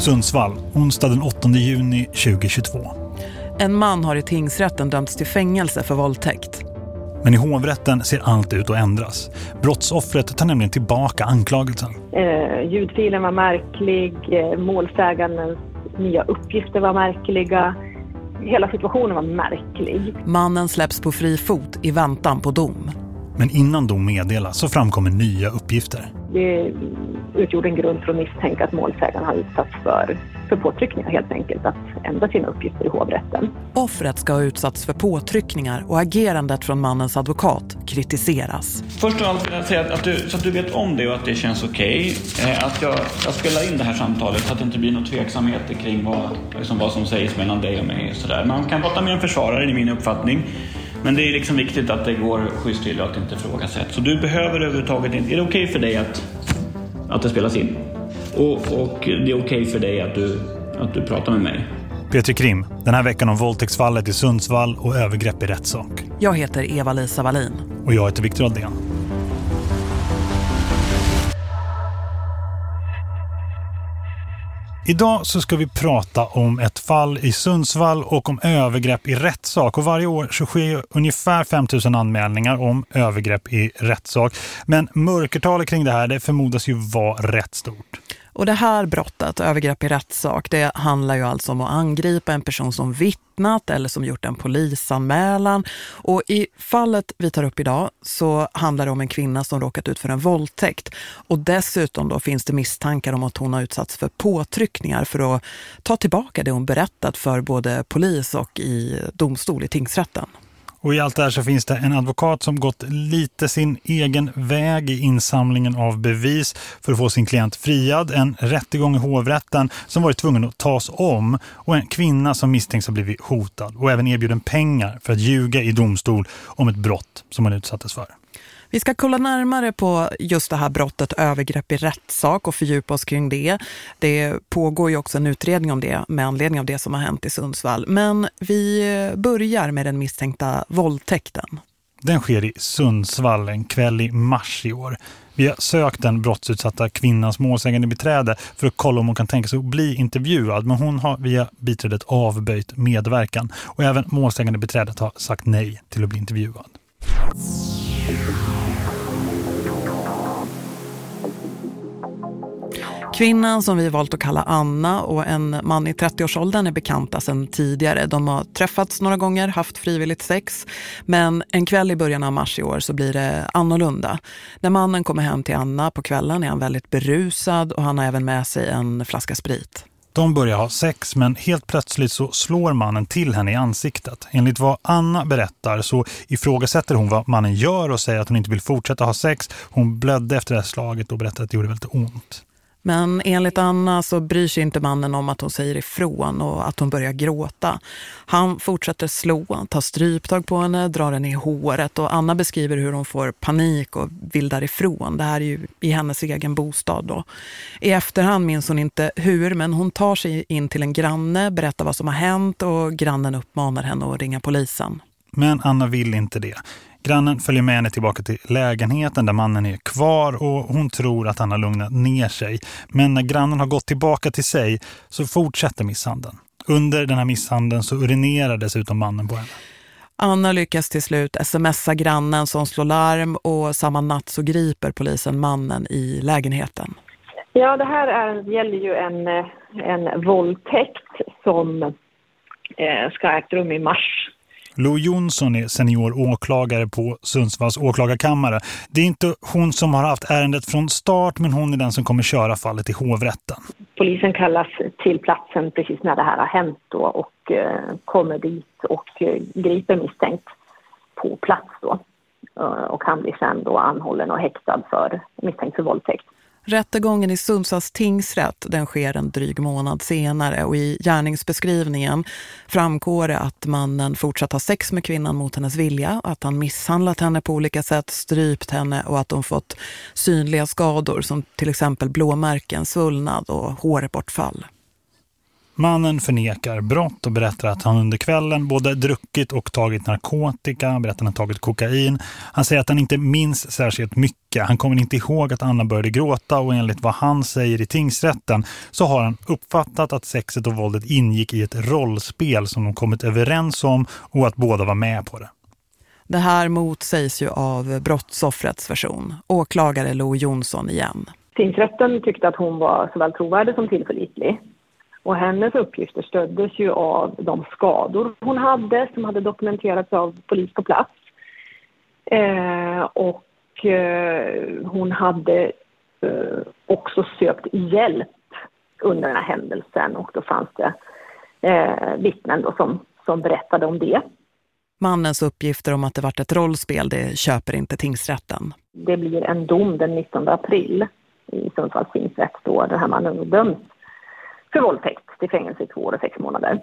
Sundsvall, onsdag den 8 juni 2022. En man har i tingsrätten dömts till fängelse för våldtäkt. Men i hovrätten ser allt ut att ändras. Brottsoffret tar nämligen tillbaka anklagelsen. Eh, ljudfilen var märklig, eh, målsägandens nya uppgifter var märkliga. Hela situationen var märklig. Mannen släpps på fri fot i väntan på dom. Men innan dom meddelas så framkommer nya uppgifter. Det utgjorde en grund för att misstänka att målsägaren har utsatts för, för påtryckningar helt enkelt, att ändra sina uppgifter i hovrätten. Offret ska ha utsatts för påtryckningar och agerandet från mannens advokat kritiseras. Först och allt vill jag säga att, du, så att du vet om det och att det känns okej. Okay, eh, att jag, jag spelar in det här samtalet så att det inte blir några tveksamheter kring vad, liksom vad som sägs mellan dig och mig. Och sådär. Man kan prata med en försvarare i min uppfattning. Men det är liksom viktigt att det går schysst till och att det inte ifrågasätts. Så du behöver överhuvudtaget inte... Är det okej okay för dig att, att det spelas in? Och, och det är okej okay för dig att du, att du pratar med mig? Petri Krim, den här veckan om våldtäktsfallet i Sundsvall och övergrepp i rättssak. Jag heter Eva-Lisa Wallin. Och jag heter Viktor Aldén. Idag så ska vi prata om ett fall i Sundsvall och om övergrepp i rättssak. Och varje år så sker ungefär 5000 anmälningar om övergrepp i rättssak. Men mörkertalet kring det här det förmodas ju vara rätt stort. Och det här brottet, övergrepp i rättssak, det handlar ju alltså om att angripa en person som vittnat eller som gjort en polisanmälan. Och i fallet vi tar upp idag så handlar det om en kvinna som råkat ut för en våldtäkt. Och dessutom då finns det misstankar om att hon har utsatts för påtryckningar för att ta tillbaka det hon berättat för både polis och i domstol i tingsrätten. Och i allt det här så finns det en advokat som gått lite sin egen väg i insamlingen av bevis för att få sin klient friad. En rättegång i hovrätten som varit tvungen att tas om och en kvinna som misstänks ha blivit hotad och även erbjuden pengar för att ljuga i domstol om ett brott som hon utsattes för. Vi ska kolla närmare på just det här brottet övergrepp i rättssak och fördjupa oss kring det. Det pågår ju också en utredning om det med anledning av det som har hänt i Sundsvall. Men vi börjar med den misstänkta våldtäkten. Den sker i Sundsvall en kväll i mars i år. Vi har sökt den brottsutsatta kvinnans målsägande beträde för att kolla om hon kan tänka sig att bli intervjuad. Men hon har via biträdet avböjt medverkan. Och även målsägande beträdet har sagt nej till att bli intervjuad. Kvinnan som vi valt att kalla Anna och en man i 30-årsåldern är bekanta sedan tidigare. De har träffats några gånger, haft frivilligt sex. Men en kväll i början av mars i år så blir det annorlunda. När mannen kommer hem till Anna på kvällen är han väldigt berusad och han har även med sig en flaska sprit. De börjar ha sex men helt plötsligt så slår mannen till henne i ansiktet. Enligt vad Anna berättar så ifrågasätter hon vad mannen gör och säger att hon inte vill fortsätta ha sex. Hon blödde efter det här slaget och berättade att det gjorde väldigt ont. Men enligt Anna så bryr sig inte mannen om att hon säger ifrån och att hon börjar gråta. Han fortsätter slå, tar stryptag på henne, drar henne i håret och Anna beskriver hur hon får panik och vill därifrån. Det här är ju i hennes egen bostad då. I efterhand minns hon inte hur men hon tar sig in till en granne, berättar vad som har hänt och grannen uppmanar henne att ringa polisen. Men Anna vill inte det. Grannen följer med henne tillbaka till lägenheten där mannen är kvar och hon tror att han har lugnat ner sig. Men när grannen har gått tillbaka till sig så fortsätter misshandeln. Under den här misshandeln så urinerar dessutom mannen på henne. Anna lyckas till slut smsa grannen som slår larm och samma natt så griper polisen mannen i lägenheten. Ja, det här är, gäller ju en, en våldtäkt som eh, ska ha ägt rum i mars Lo Jonsson är senior åklagare på Sundsvalls åklagarkammare. Det är inte hon som har haft ärendet från start men hon är den som kommer köra fallet i hovrätten. Polisen kallas till platsen precis när det här har hänt då och eh, kommer dit och eh, griper misstänkt på plats då. Eh, och han blir sen då anhållen och häktad för misstänkt för våldtäkt. Rättegången i Sundsvalls tingsrätt den sker en dryg månad senare och i gärningsbeskrivningen framgår det att mannen fortsatt ha sex med kvinnan mot hennes vilja, att han misshandlat henne på olika sätt, strypt henne och att hon fått synliga skador som till exempel blåmärken, svullnad och hårbortfall. Mannen förnekar brott och berättar att han under kvällen både druckit och tagit narkotika, berättar att han tagit kokain. Han säger att han inte minns särskilt mycket. Han kommer inte ihåg att Anna började gråta och enligt vad han säger i tingsrätten så har han uppfattat att sexet och våldet ingick i ett rollspel som de kommit överens om och att båda var med på det. Det här motsägs ju av brottsoffrets version. Åklagare Lo Jonsson igen. Tingsrätten tyckte att hon var såväl trovärdig som tillförlitlig. Och hennes uppgifter stöddes ju av de skador hon hade som hade dokumenterats av polis på plats. Eh, och eh, hon hade eh, också sökt hjälp under den här händelsen och då fanns det eh, vittnen då som, som berättade om det. Mannens uppgifter om att det varit ett rollspel, det köper inte tingsrätten. Det blir en dom den 19 april i Sundsvalls tingsrätt då den här mannen döms för våldtäkt till fängelse i två år och sex månader.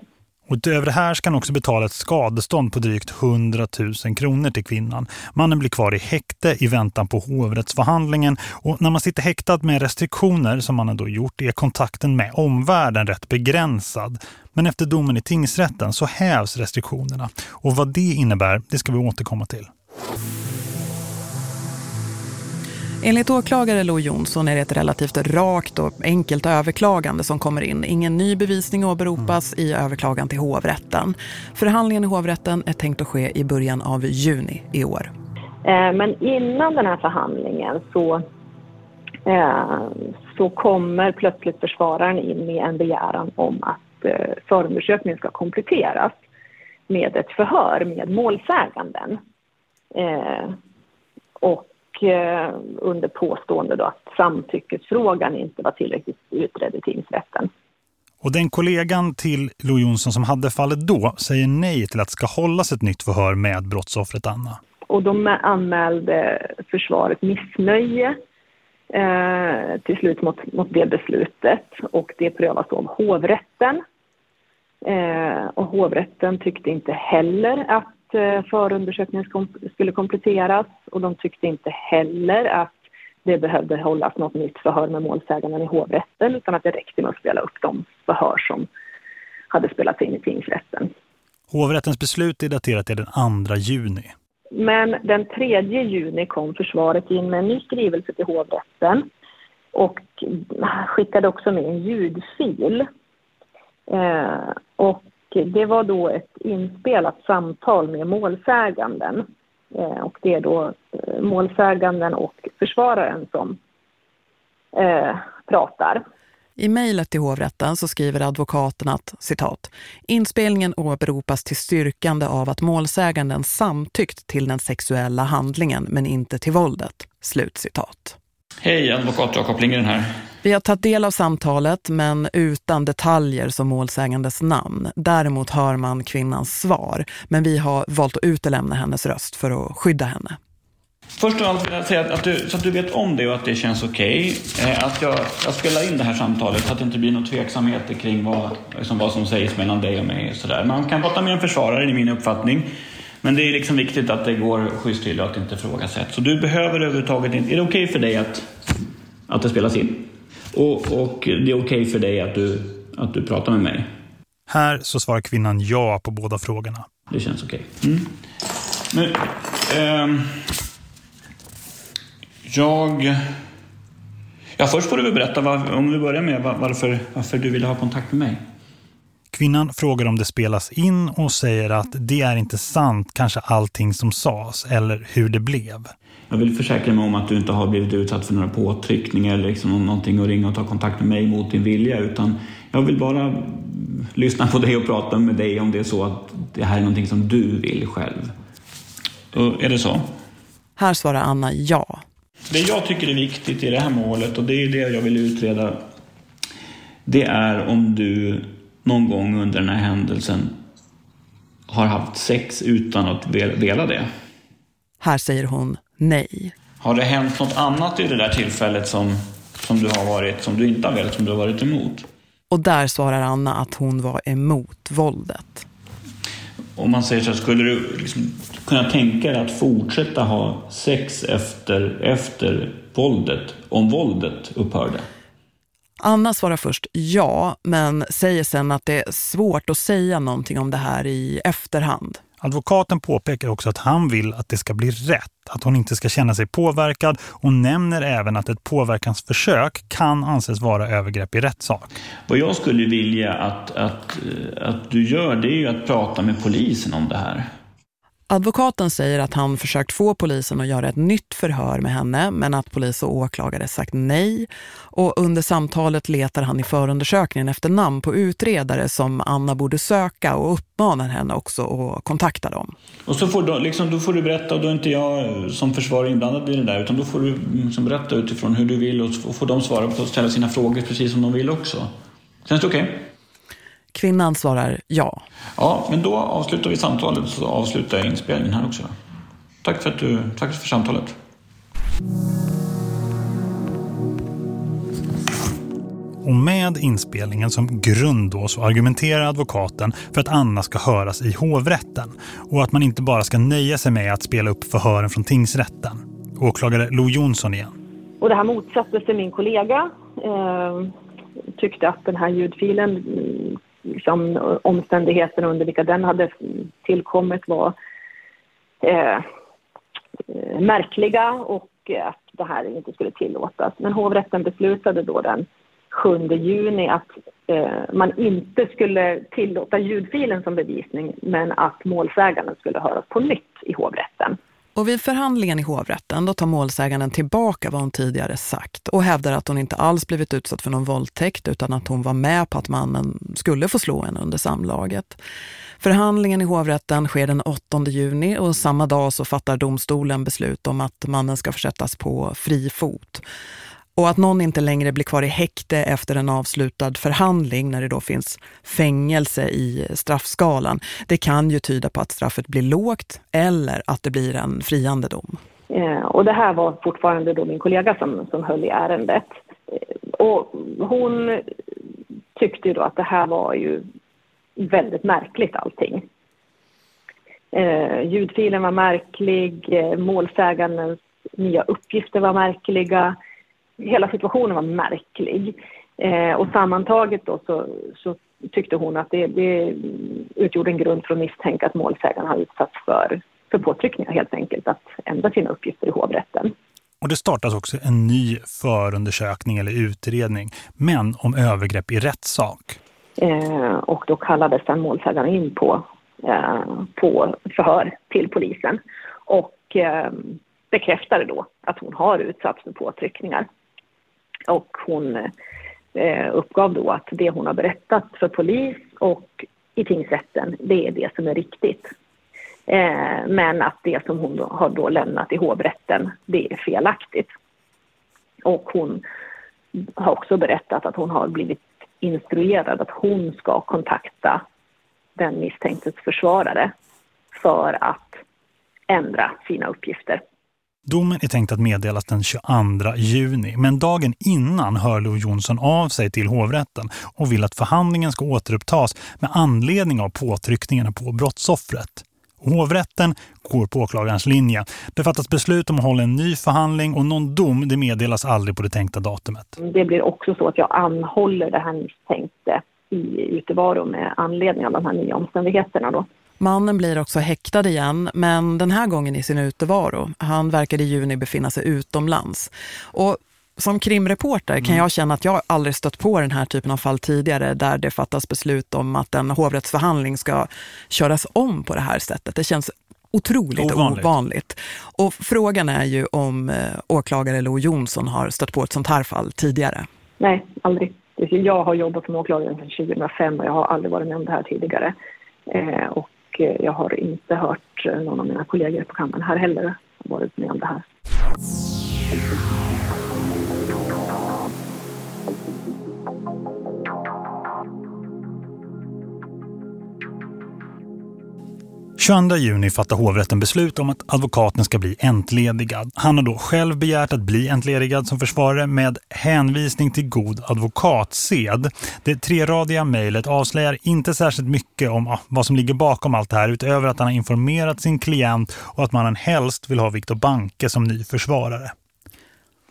Utöver det här ska han också betala ett skadestånd på drygt 100 000 kronor till kvinnan. Mannen blir kvar i häkte i väntan på hovrättsförhandlingen och när man sitter häktad med restriktioner som man då gjort är kontakten med omvärlden rätt begränsad. Men efter domen i tingsrätten så hävs restriktionerna och vad det innebär det ska vi återkomma till. Enligt åklagare Lo Jonsson är det ett relativt rakt och enkelt överklagande som kommer in. Ingen ny bevisning åberopas i överklagan till hovrätten. Förhandlingen i hovrätten är tänkt att ske i början av juni i år. Eh, men innan den här förhandlingen så, eh, så kommer plötsligt försvararen in med en begäran om att eh, förundersökningen ska kompletteras med ett förhör med målsäganden. Och Eh, under påstående då att samtyckesfrågan inte var tillräckligt utredd i tingsrätten. Och den kollegan till Lo Jonsson som hade fallet då säger nej till att ska hållas ett nytt förhör med brottsoffret Anna. Och de anmälde försvaret missnöje eh, till slut mot, mot det beslutet och det prövas av hovrätten. Eh, och hovrätten tyckte inte heller att förundersökningen skulle kompletteras och de tyckte inte heller att det behövde hållas något nytt förhör med målsäganden i hovrätten utan att det räckte med att spela upp de förhör som hade spelats in i tingsrätten. Hovrättens beslut är daterat till den 2 juni. Men den 3 juni kom försvaret in med en ny skrivelse till hovrätten och skickade också med en ljudfil. Eh, och det var då ett inspelat samtal med målsäganden. Eh, och det är då eh, målsäganden och försvararen som eh, pratar. I mejlet till hovrätten så skriver advokaten att, citat, inspelningen åberopas till styrkande av att målsäganden samtyckt till den sexuella handlingen men inte till våldet. Slut citat. Hej, advokat Jakob Lindgren här. Vi har tagit del av samtalet men utan detaljer som målsägandes namn. Däremot hör man kvinnans svar. Men vi har valt att utelämna hennes röst för att skydda henne. Först av allt vill jag säga att du, så att du vet om det och att det känns okej. Okay, att jag, jag spelar in det här samtalet så att det inte blir någon tveksamheter kring vad, liksom vad som sägs mellan dig och mig. Sådär. Man kan prata med en försvarare i min uppfattning. Men det är liksom viktigt att det går schysst till och att det inte ifrågasätts. Så du behöver överhuvudtaget inte... Är det okej okay för dig att, att det spelas in? Och, och det är okej okay för dig att du, att du pratar med mig? Här så svarar kvinnan ja på båda frågorna. Det känns okej. Okay. Mm. Men, eh, jag... Ja, först får du väl berätta, var, om vi börjar med varför, varför du ville ha kontakt med mig. Kvinnan frågar om det spelas in och säger att det är inte sant kanske allting som sades eller hur det blev. Jag vill försäkra mig om att du inte har blivit utsatt för några påtryckningar eller liksom någonting och ringa och ta kontakt med mig mot din vilja utan jag vill bara lyssna på dig och prata med dig om det är så att det här är någonting som du vill själv. Och är det så? Här svarar Anna ja. Det jag tycker är viktigt i det här målet och det är det jag vill utreda det är om du någon gång under den här händelsen har haft sex utan att vilja det. Här säger hon nej. Har det hänt något annat i det där tillfället som, som du har varit, som du inte har velat, som du har varit emot? Och där svarar Anna att hon var emot våldet. Om man säger så här, skulle du liksom kunna tänka dig att fortsätta ha sex efter, efter våldet, om våldet upphörde? Anna svarar först ja, men säger sen att det är svårt att säga någonting om det här i efterhand. Advokaten påpekar också att han vill att det ska bli rätt, att hon inte ska känna sig påverkad och nämner även att ett påverkansförsök kan anses vara övergrepp i rättssak. Vad jag skulle vilja att, att, att du gör det är ju att prata med polisen om det här. Advokaten säger att han försökt få polisen att göra ett nytt förhör med henne men att polis och åklagare sagt nej. Och under samtalet letar han i förundersökningen efter namn på utredare som Anna borde söka och uppmanar henne också att kontakta dem. Och så får du, liksom, då får du berätta, och då är inte jag eh, som försvarare inblandad i det där utan då får du mm, liksom berätta utifrån hur du vill och får de svara på och ställa sina frågor precis som de vill också. Känns det okej? Okay? Kvinnan svarar ja. Ja, men då avslutar vi samtalet så avslutar jag inspelningen här också. Tack för, att du, tack för samtalet. Och med inspelningen som grund då så argumenterar advokaten för att Anna ska höras i hovrätten och att man inte bara ska nöja sig med att spela upp förhören från tingsrätten. Åklagare Lo Jonsson igen. Och det här motsatte sig min kollega. Eh, tyckte att den här ljudfilen liksom, omständigheterna under vilka den hade tillkommit var eh, eh, märkliga och att det här inte skulle tillåtas. Men hovrätten beslutade då den 7 juni att eh, man inte skulle tillåta ljudfilen som bevisning men att målsäganden skulle höras på nytt i hovrätten. Och vid förhandlingen i hovrätten då tar målsäganden tillbaka vad hon tidigare sagt och hävdar att hon inte alls blivit utsatt för någon våldtäkt utan att hon var med på att mannen skulle få slå henne under samlaget. Förhandlingen i hovrätten sker den 8 juni och samma dag så fattar domstolen beslut om att mannen ska försättas på fri fot. Och att någon inte längre blir kvar i häkte efter en avslutad förhandling när det då finns fängelse i straffskalan. Det kan ju tyda på att straffet blir lågt eller att det blir en friande dom. Eh, och det här var fortfarande då min kollega som, som höll i ärendet. Eh, och hon tyckte ju då att det här var ju väldigt märkligt allting. Eh, ljudfilen var märklig, eh, målsägandens nya uppgifter var märkliga hela situationen var märklig. Eh, och sammantaget då så, så tyckte hon att det, det utgjorde en grund för att misstänka att målsägaren har utsatts för, för påtryckningar helt enkelt att ändra sina uppgifter i hovrätten. Och det startas också en ny förundersökning eller utredning, men om övergrepp i rättssak. Eh, och då kallades den målsägaren in på, eh, på förhör till polisen och eh, bekräftade då att hon har utsatts för påtryckningar. Och hon eh, uppgav då att det hon har berättat för polis och i tingsrätten, det är det som är riktigt. Eh, men att det som hon då, har då lämnat i hovrätten, det är felaktigt. Och hon har också berättat att hon har blivit instruerad att hon ska kontakta den misstänktes försvarare för att ändra sina uppgifter. Domen är tänkt att meddelas den 22 juni, men dagen innan hör Lo Jonsson av sig till hovrätten och vill att förhandlingen ska återupptas med anledning av påtryckningarna på brottsoffret. Hovrätten går på åklagarens linje. Det fattas beslut om att hålla en ny förhandling och någon dom det meddelas aldrig på det tänkta datumet. Det blir också så att jag anhåller det här misstänkte i utevaro med anledning av de här nya omständigheterna då. Mannen blir också häktad igen, men den här gången i sin utevaro. Han verkade i juni befinna sig utomlands. Och som krimreporter kan mm. jag känna att jag aldrig stött på den här typen av fall tidigare där det fattas beslut om att en hovrättsförhandling ska köras om på det här sättet. Det känns otroligt ovanligt. ovanligt. Och frågan är ju om eh, åklagare Lo Jonsson har stött på ett sånt här fall tidigare. Nej, aldrig. Jag har jobbat som åklagare sedan 2005 och jag har aldrig varit med om det här tidigare. Eh, och Eh, jag har inte hört eh, någon av mina kollegor på kammaren här heller varit med om det här. 22 juni fattar hovrätten beslut om att advokaten ska bli entledigad. Han har då själv begärt att bli entledigad som försvarare med hänvisning till god advokatsed. Det treradiga mejlet avslöjar inte särskilt mycket om vad som ligger bakom allt det här utöver att han har informerat sin klient och att man helst vill ha Viktor Banke som ny försvarare.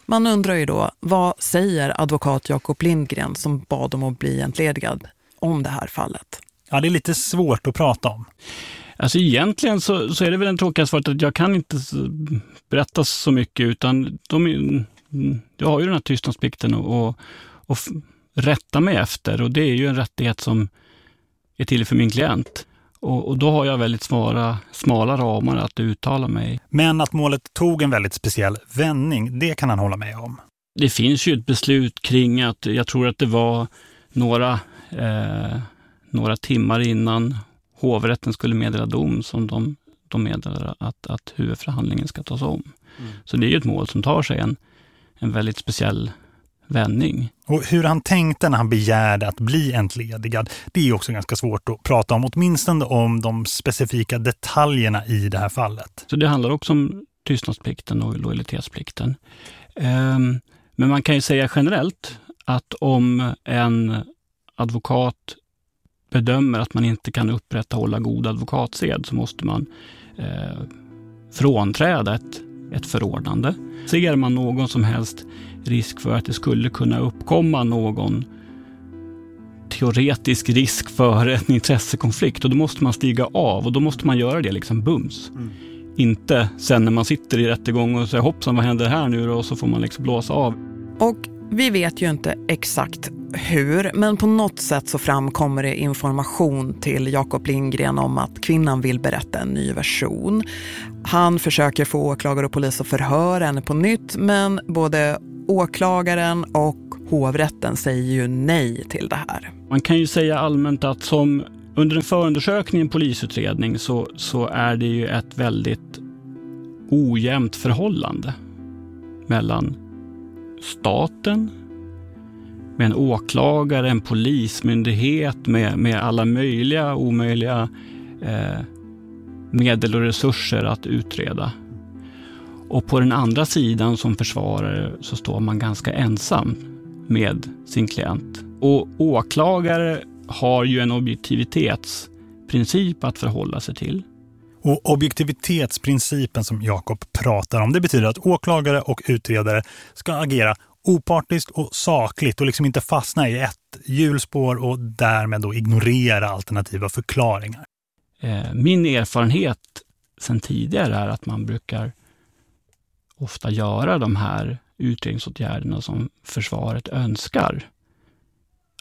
Man undrar ju då, vad säger advokat Jakob Lindgren som bad om att bli entledigad om det här fallet? Ja, det är lite svårt att prata om. Alltså egentligen så, så är det väl en tråkiga svaret att jag kan inte berätta så mycket utan de, jag har ju den här tystnadsplikten och, och, och rätta mig efter och det är ju en rättighet som är till för min klient. Och, och, då har jag väldigt smala, smala ramar att uttala mig. Men att målet tog en väldigt speciell vändning, det kan han hålla med om. Det finns ju ett beslut kring att, jag tror att det var några, eh, några timmar innan hovrätten skulle meddela dom som de, de meddelar att, att huvudförhandlingen ska tas om. Mm. Så det är ju ett mål som tar sig en, en väldigt speciell vändning. Och hur han tänkte när han begärde att bli entledigad, det är också ganska svårt att prata om, åtminstone om de specifika detaljerna i det här fallet. Så det handlar också om tystnadsplikten och lojalitetsplikten. Ehm, men man kan ju säga generellt att om en advokat bedömer att man inte kan upprätthålla god advokatsed så måste man eh, frånträda ett, ett förordnande. Ser man någon som helst risk för att det skulle kunna uppkomma någon teoretisk risk för en intressekonflikt och då måste man stiga av och då måste man göra det liksom bums. Mm. Inte sen när man sitter i rättegång och säger hoppsan vad händer här nu och så får man liksom blåsa av. Och vi vet ju inte exakt hur, men på något sätt så framkommer det information till Jakob Lindgren om att kvinnan vill berätta en ny version. Han försöker få åklagare och polis att förhöra henne på nytt, men både åklagaren och hovrätten säger ju nej till det här. Man kan ju säga allmänt att som under en förundersökning i en polisutredning så, så är det ju ett väldigt ojämnt förhållande mellan staten, med en åklagare, en polismyndighet med, med alla möjliga omöjliga eh, medel och resurser att utreda. Och på den andra sidan som försvarare så står man ganska ensam med sin klient. Och åklagare har ju en objektivitetsprincip att förhålla sig till. Och objektivitetsprincipen som Jakob pratar om, det betyder att åklagare och utredare ska agera opartiskt och sakligt och liksom inte fastna i ett hjulspår och därmed då ignorera alternativa förklaringar. Eh, min erfarenhet sedan tidigare är att man brukar ofta göra de här utredningsåtgärderna som försvaret önskar.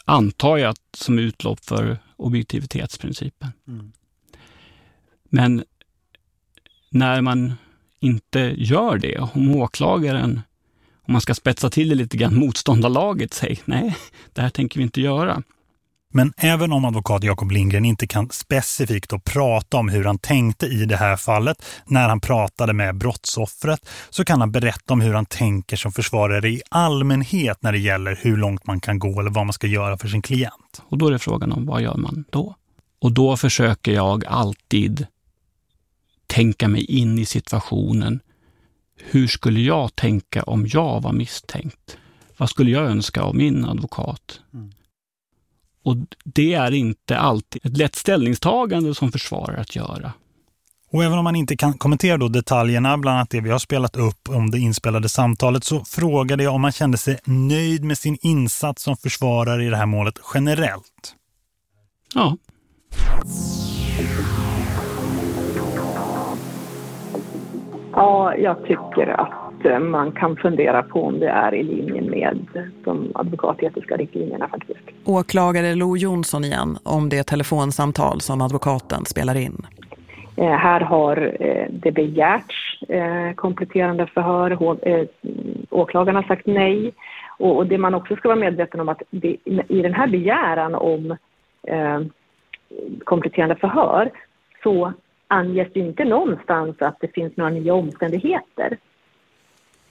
Antar jag som utlopp för objektivitetsprincipen. Mm. Men när man inte gör det, om åklagaren, om man ska spetsa till det lite grann, motståndarlaget säger nej, det här tänker vi inte göra. Men även om advokat Jakob Lindgren inte kan specifikt då prata om hur han tänkte i det här fallet när han pratade med brottsoffret så kan han berätta om hur han tänker som försvarare i allmänhet när det gäller hur långt man kan gå eller vad man ska göra för sin klient. Och då är det frågan om vad gör man då? Och då försöker jag alltid tänka mig in i situationen. Hur skulle jag tänka om jag var misstänkt? Vad skulle jag önska av min advokat? Mm. Och det är inte alltid ett lätt ställningstagande som försvarar att göra. Och även om man inte kan kommentera då detaljerna, bland annat det vi har spelat upp om det inspelade samtalet, så frågade jag om man kände sig nöjd med sin insats som försvarare i det här målet generellt. Ja. Ja, jag tycker att eh, man kan fundera på om det är i linje med de advokatetiska riktlinjerna faktiskt. Åklagare Lo Jonsson igen om det telefonsamtal som advokaten spelar in. Eh, här har eh, det begärts eh, kompletterande förhör. H eh, åklagaren har sagt nej. Och, och, det man också ska vara medveten om att det, i den här begäran om eh, kompletterande förhör så anges det inte någonstans att det finns några nya omständigheter.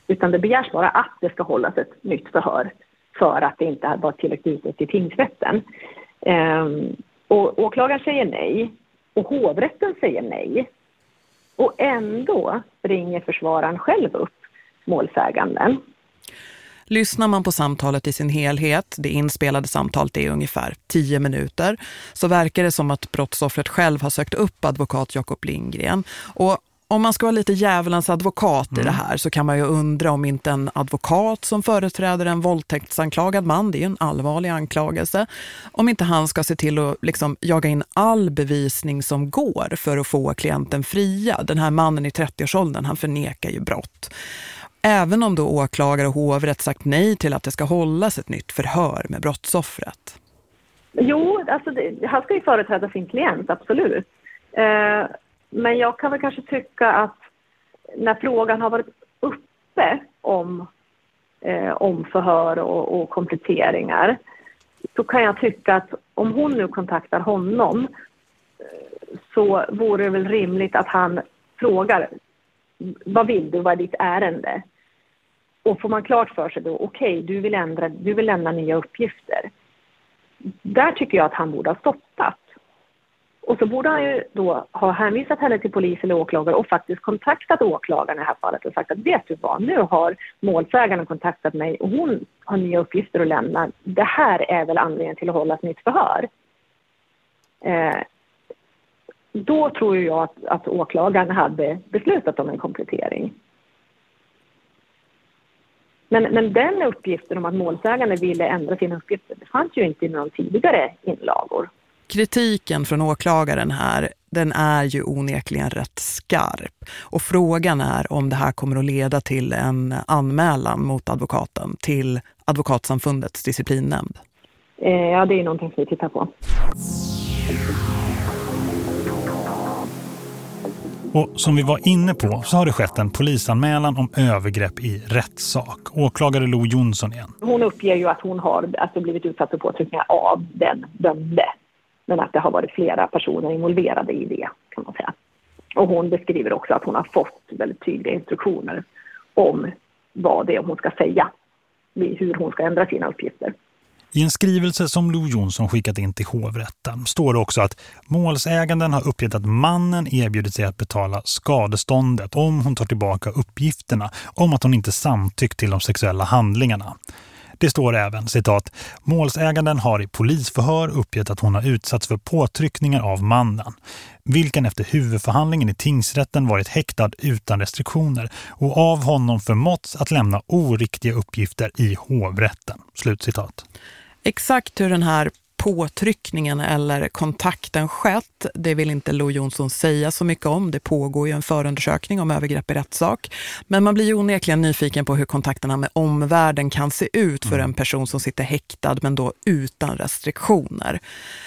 Utan det begärs bara att det ska hållas ett nytt förhör för att det inte var tillräckligt utrett i tingsrätten. Ehm, och åklagaren säger nej och hovrätten säger nej. Och ändå ringer försvararen själv upp målsäganden Lyssnar man på samtalet i sin helhet, det inspelade samtalet är ungefär 10 minuter, så verkar det som att brottsoffret själv har sökt upp advokat Jakob Lindgren. Och om man ska vara lite djävulens advokat mm. i det här så kan man ju undra om inte en advokat som företräder en våldtäktsanklagad man, det är ju en allvarlig anklagelse, om inte han ska se till att liksom jaga in all bevisning som går för att få klienten fria. Den här mannen i 30-årsåldern, han förnekar ju brott. Även om då åklagare och hovrätt sagt nej till att det ska hållas ett nytt förhör med brottsoffret. Jo, alltså det, han ska ju företräda sin klient, absolut. Eh, men jag kan väl kanske tycka att när frågan har varit uppe om, eh, om förhör och, och kompletteringar så kan jag tycka att om hon nu kontaktar honom eh, så vore det väl rimligt att han frågar vad vill du, vad är ditt ärende? Och får man klart för sig då, okej, okay, du vill ändra, du vill lämna nya uppgifter. Där tycker jag att han borde ha stoppat. Och så borde han ju då ha hänvisat henne till polis eller åklagare och faktiskt kontaktat åklagaren i det här fallet och sagt att vet du vad, nu har målsägaren kontaktat mig och hon har nya uppgifter att lämna. Det här är väl anledningen till att hålla ett nytt förhör. Eh, då tror jag att, att åklagaren hade beslutat om en komplettering. Men, men den uppgiften om att målsägande ville ändra sina uppgifter, det fanns ju inte i någon tidigare inlagor. Kritiken från åklagaren här, den är ju onekligen rätt skarp. Och frågan är om det här kommer att leda till en anmälan mot advokaten till Advokatsamfundets disciplinnämnd. Eh, ja, det är någonting som vi tittar på. Och som vi var inne på så har det skett en polisanmälan om övergrepp i rättssak. Åklagare Lo Jonsson igen. Hon uppger ju att hon har alltså blivit utsatt för påtryckningar av den dömde. Men att det har varit flera personer involverade i det kan man säga. Och hon beskriver också att hon har fått väldigt tydliga instruktioner om vad det är hon ska säga. Hur hon ska ändra sina uppgifter. I en skrivelse som Lo Jonsson skickat in till hovrätten står det också att målsäganden har uppgett att mannen erbjudit sig att betala skadeståndet om hon tar tillbaka uppgifterna om att hon inte samtyckt till de sexuella handlingarna. Det står även, citat, målsäganden har i polisförhör uppgett att hon har utsatts för påtryckningar av mannen, vilken efter huvudförhandlingen i tingsrätten varit häktad utan restriktioner och av honom förmåtts att lämna oriktiga uppgifter i hovrätten. Slutcitat. Exakt hur den här påtryckningen eller kontakten skett, det vill inte Lo Jonsson säga så mycket om. Det pågår ju en förundersökning om övergrepp i rättssak. Men man blir ju onekligen nyfiken på hur kontakterna med omvärlden kan se ut för en person som sitter häktad men då utan restriktioner.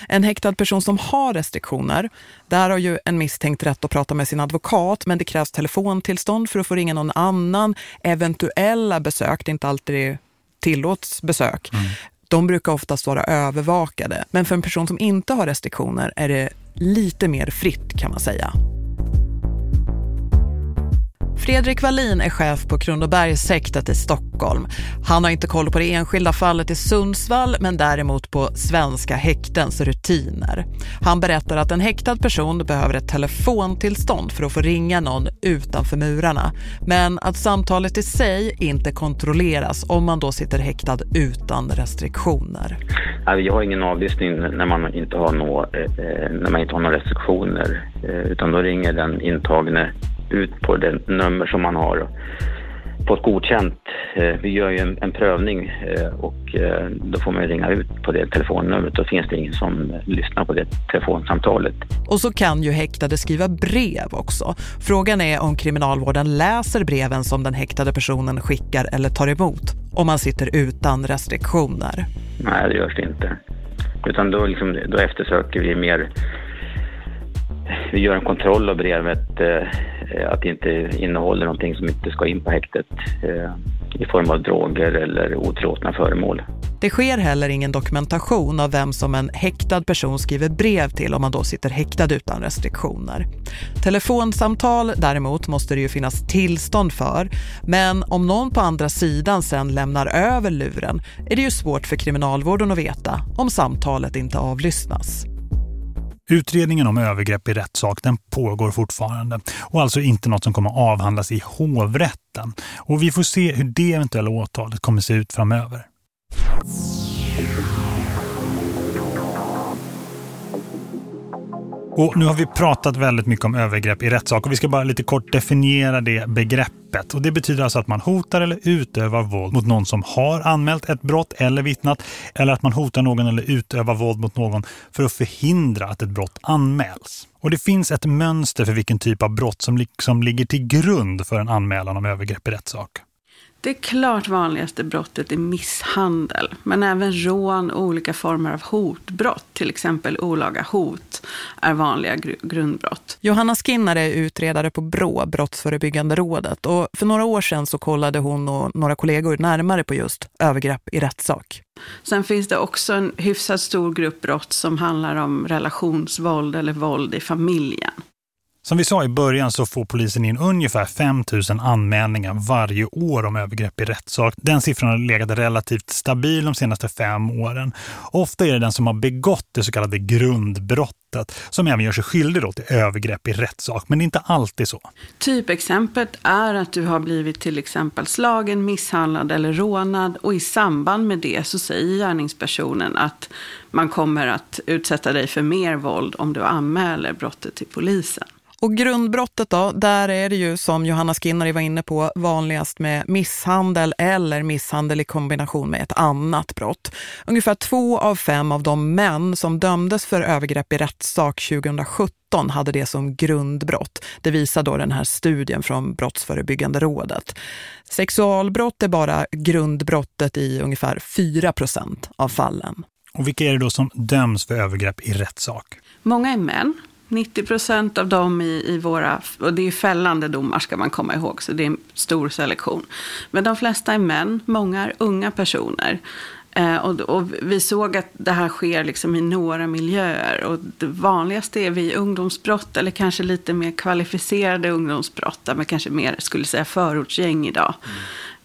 En häktad person som har restriktioner, där har ju en misstänkt rätt att prata med sin advokat men det krävs telefontillstånd för att få ringa någon annan. Eventuella besök, det är inte alltid tillåts besök. Mm de brukar oftast vara övervakade. Men för en person som inte har restriktioner är det lite mer fritt kan man säga. Fredrik Wallin är chef på Kronobergshäktet i Stockholm. Han har inte koll på det enskilda fallet i Sundsvall men däremot på svenska häktens rutiner. Han berättar att en häktad person behöver ett telefontillstånd för att få ringa någon utanför murarna. Men att samtalet i sig inte kontrolleras om man då sitter häktad utan restriktioner. Vi har ingen avlyssning när man inte har, nå, eh, eh, när man inte har några restriktioner eh, utan då ringer den intagne ut på det nummer som man har fått godkänt. Eh, vi gör ju en, en prövning eh, och eh, då får man ringa ut på det telefonnumret. Då finns det ingen som lyssnar på det telefonsamtalet. Och så kan ju häktade skriva brev också. Frågan är om kriminalvården läser breven som den häktade personen skickar eller tar emot om man sitter utan restriktioner. Nej, det görs det inte. Utan då, liksom, då eftersöker vi mer vi gör en kontroll av brevet, Eh, att det inte innehåller någonting som inte ska in på häktet eh, i form av droger eller otillåtna föremål. Det sker heller ingen dokumentation av vem som en häktad person skriver brev till om man då sitter häktad utan restriktioner. Telefonsamtal däremot måste det ju finnas tillstånd för, men om någon på andra sidan sen lämnar över luren är det ju svårt för kriminalvården att veta om samtalet inte avlyssnas. Utredningen om övergrepp i rättssak den pågår fortfarande och alltså inte något som kommer avhandlas i hovrätten. Och vi får se hur det eventuella åtalet kommer se ut framöver. Och nu har vi pratat väldigt mycket om övergrepp i rättssak och vi ska bara lite kort definiera det begreppet. Och det betyder alltså att man hotar eller utövar våld mot någon som har anmält ett brott eller vittnat eller att man hotar någon eller utövar våld mot någon för att förhindra att ett brott anmäls. Och det finns ett mönster för vilken typ av brott som liksom ligger till grund för en anmälan om övergrepp i rättssak. Det klart vanligaste brottet är misshandel, men även rån och olika former av hotbrott, till exempel olaga hot, är vanliga gr grundbrott. Johanna Skinner är utredare på BRÅ, Brottsförebyggande rådet, och för några år sedan så kollade hon och några kollegor närmare på just övergrepp i rättssak. Sen finns det också en hyfsat stor grupp brott som handlar om relationsvåld eller våld i familjen. Som vi sa i början så får polisen in ungefär 5 000 anmälningar varje år om övergrepp i rättssak. Den siffran har legat relativt stabil de senaste fem åren. Ofta är det den som har begått det så kallade grundbrottet som även gör sig skyldig då till övergrepp i rättssak. Men det är inte alltid så. Typexemplet är att du har blivit till exempel slagen, misshandlad eller rånad och i samband med det så säger gärningspersonen att man kommer att utsätta dig för mer våld om du anmäler brottet till polisen. Och grundbrottet då, där är det ju som Johanna Skinner var inne på vanligast med misshandel eller misshandel i kombination med ett annat brott. Ungefär två av fem av de män som dömdes för övergrepp i rättssak 2017 hade det som grundbrott. Det visar då den här studien från Brottsförebyggande rådet. Sexualbrott är bara grundbrottet i ungefär 4 procent av fallen. Och vilka är det då som döms för övergrepp i rättssak? Många är män 90 procent av dem i, i våra, och det är fällande domar ska man komma ihåg, så det är en stor selektion. Men de flesta är män, många är unga personer. Eh, och, och, vi såg att det här sker liksom i några miljöer. Och det vanligaste är vid ungdomsbrott eller kanske lite mer kvalificerade ungdomsbrott. Där man kanske mer skulle säga förortsgäng idag. Mm.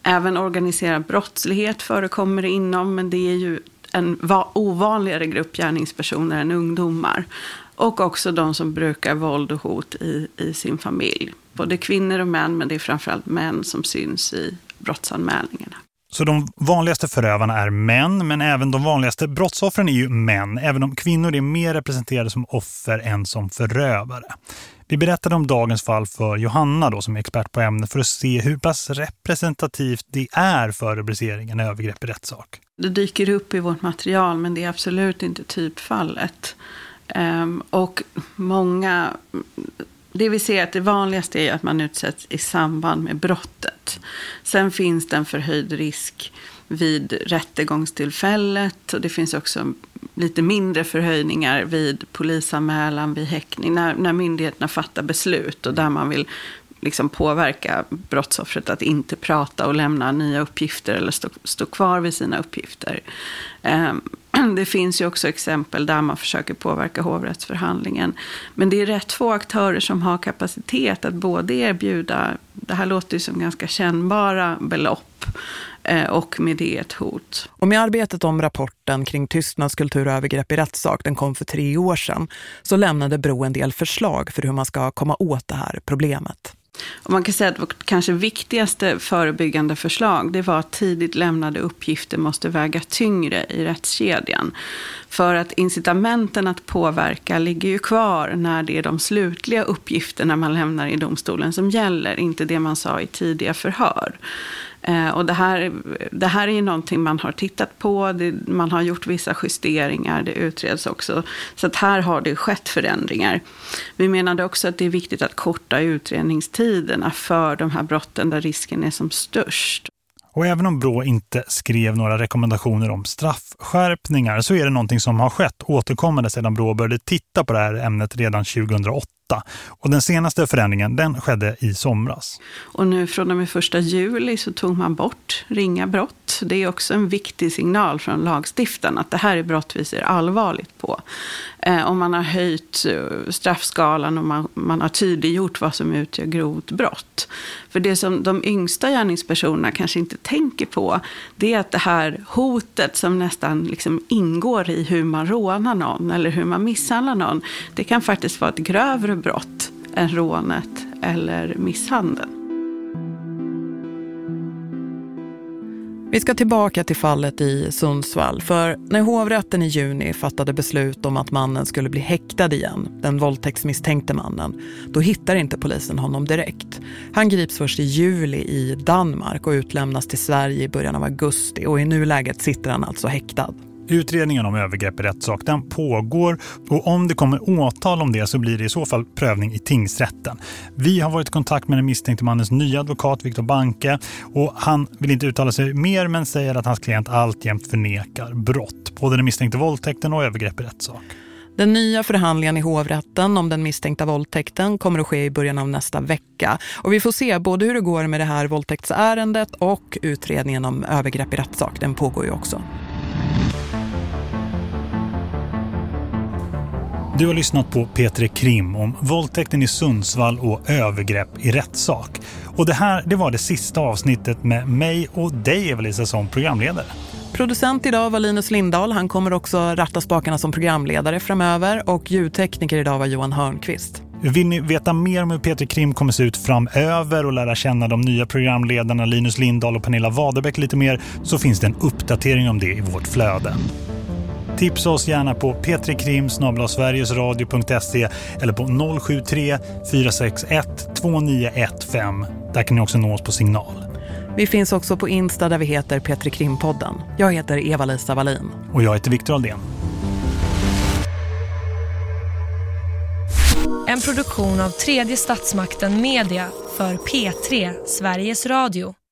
Även organiserad brottslighet förekommer inom, men det är ju en ovanligare grupp gärningspersoner än ungdomar. Och också de som brukar våld och hot i, i sin familj. Både kvinnor och män, men det är framförallt män som syns i brottsanmälningarna. Så de vanligaste förövarna är män, men även de vanligaste brottsoffren är ju män, även om kvinnor är mer representerade som offer än som förövare. Vi berättade om dagens fall för Johanna då, som är expert på ämnet för att se hur pass representativt det är för rubriceringen övergrepp i rättssak. Det dyker upp i vårt material men det är absolut inte typfallet. Um, och många, det vi ser att det vanligaste är att man utsätts i samband med brottet. Sen finns det en förhöjd risk vid rättegångstillfället och det finns också lite mindre förhöjningar vid polisanmälan, vid häckning, när, när myndigheterna fattar beslut och där man vill liksom påverka brottsoffret att inte prata och lämna nya uppgifter eller stå, stå kvar vid sina uppgifter. Ehm, det finns ju också exempel där man försöker påverka hovrättsförhandlingen. Men det är rätt få aktörer som har kapacitet att både erbjuda, det här låter ju som ganska kännbara belopp, eh, och med det ett hot. Och med arbetet om rapporten kring tystnadskultur och övergrepp i rättssak, den kom för tre år sedan, så lämnade Bro en del förslag för hur man ska komma åt det här problemet. Och man kan säga att vårt kanske viktigaste förebyggande förslag det var att tidigt lämnade uppgifter måste väga tyngre i rättskedjan. För att incitamenten att påverka ligger ju kvar när det är de slutliga uppgifterna man lämnar i domstolen som gäller, inte det man sa i tidiga förhör. Eh, och det här, det här är ju någonting man har tittat på, det, man har gjort vissa justeringar, det utreds också. Så att här har det skett förändringar. Vi menade också att det är viktigt att korta utredningstiderna för de här brotten där risken är som störst. Och även om Brå inte skrev några rekommendationer om straffskärpningar så är det någonting som har skett återkommande sedan Brå började titta på det här ämnet redan 2008. Och den senaste förändringen den skedde i somras. Och nu från och med första juli så tog man bort ringa brott. Det är också en viktig signal från lagstiftaren att det här är brott vi ser allvarligt på. Eh, om man har höjt eh, straffskalan och man, man har tydliggjort vad som utgör grovt brott. För det som de yngsta gärningspersonerna kanske inte tänker på det är att det här hotet som nästan liksom ingår i hur man rånar någon eller hur man misshandlar någon. Det kan faktiskt vara ett grövre grövre brott än rånet eller misshandeln. Vi ska tillbaka till fallet i Sundsvall för när hovrätten i juni fattade beslut om att mannen skulle bli häktad igen, den våldtäktsmisstänkte mannen, då hittar inte polisen honom direkt. Han grips först i juli i Danmark och utlämnas till Sverige i början av augusti och i nuläget sitter han alltså häktad. Utredningen om övergrepp i rättssak den pågår och om det kommer åtal om det så blir det i så fall prövning i tingsrätten. Vi har varit i kontakt med den misstänkte mannens nya advokat Viktor Banke och han vill inte uttala sig mer men säger att hans klient alltjämt förnekar brott. Både den misstänkte våldtäkten och övergrepp i rättssak. Den nya förhandlingen i hovrätten om den misstänkta våldtäkten kommer att ske i början av nästa vecka. Och vi får se både hur det går med det här våldtäktsärendet och utredningen om övergrepp i rättssak. Den pågår ju också. Du har lyssnat på Petre Krim om våldtäkten i Sundsvall och övergrepp i rättssak. Och det här det var det sista avsnittet med mig och dig Evelisa som programledare. Producent idag var Linus Lindahl. Han kommer också ratta spakarna som programledare framöver. Och ljudtekniker idag var Johan Hörnqvist. Vill ni veta mer om hur Peter Krim kommer se ut framöver och lära känna de nya programledarna Linus Lindahl och Pernilla Waderbäck lite mer så finns det en uppdatering om det i vårt flöde. Tipsa oss gärna på petrikrim.sverigesradio.se eller på 073 461 2915. Där kan ni också nå oss på signal. Vi finns också på Insta där vi heter Petri Krimpodden. Jag heter Eva-Lisa Wallin. Och jag heter Viktor Aldén. En produktion av tredje statsmakten Media för P3 Sveriges Radio.